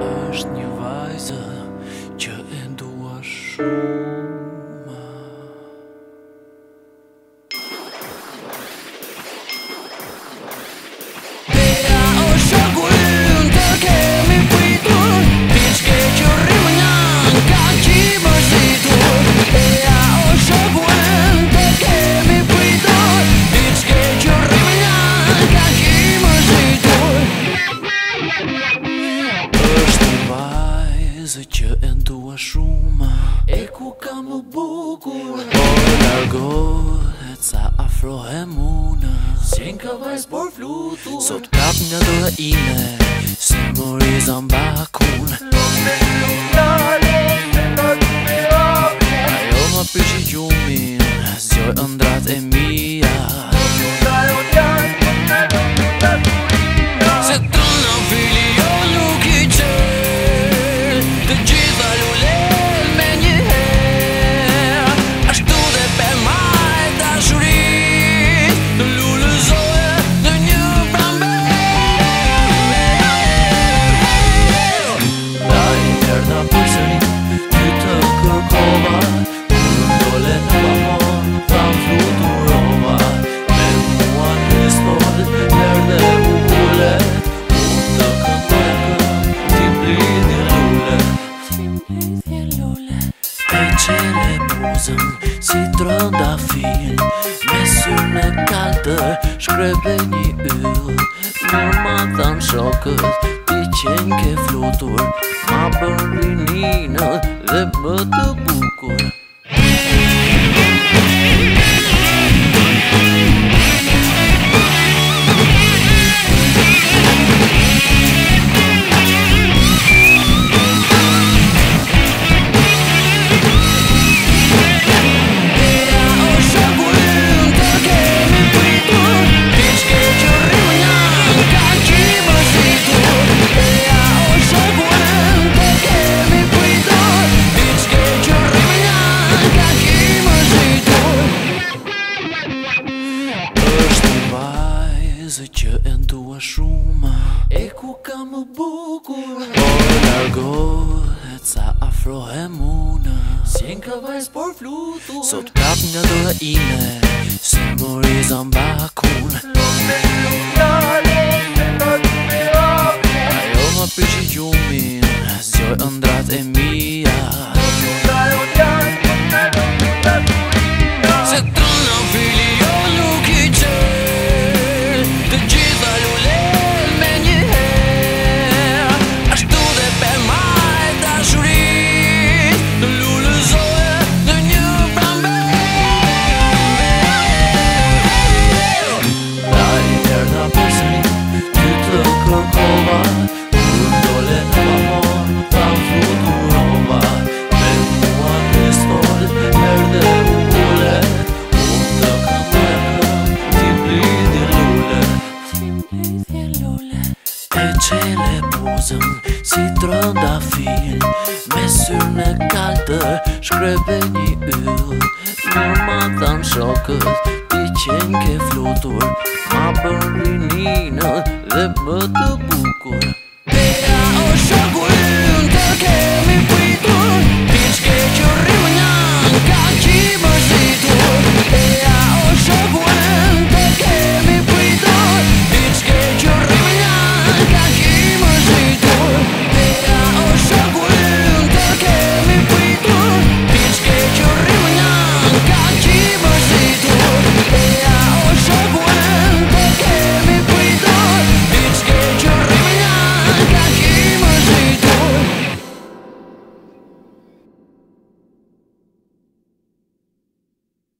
është një vajzë që e ndua shumë ku kam u bukur Po largohet sa afrohe muna Sjen ka vajz por flutur Sot kap nga dhe ime Si mori zamba kun Lume, lume Si të rënda fin Me syrën e kaltë Shkrepe një yllë Në ma thanë shokët Ti qenë ke flutur Ma bërri një në Dhe më të bukur zë që e ndua shumë E ku ka më bukur Por e largohet sa afro e muna Sjen ka vajs por flutur Sot prap nga dora ime Se mori zamba kun Lo me lo qele buzën si trënda fil Me syrë në kaltë shkrepe një yllë. Në ma thanë shokët ti qenë ke flutur Ma bërë një një dhe më të bukur Pera o shokur të kemi për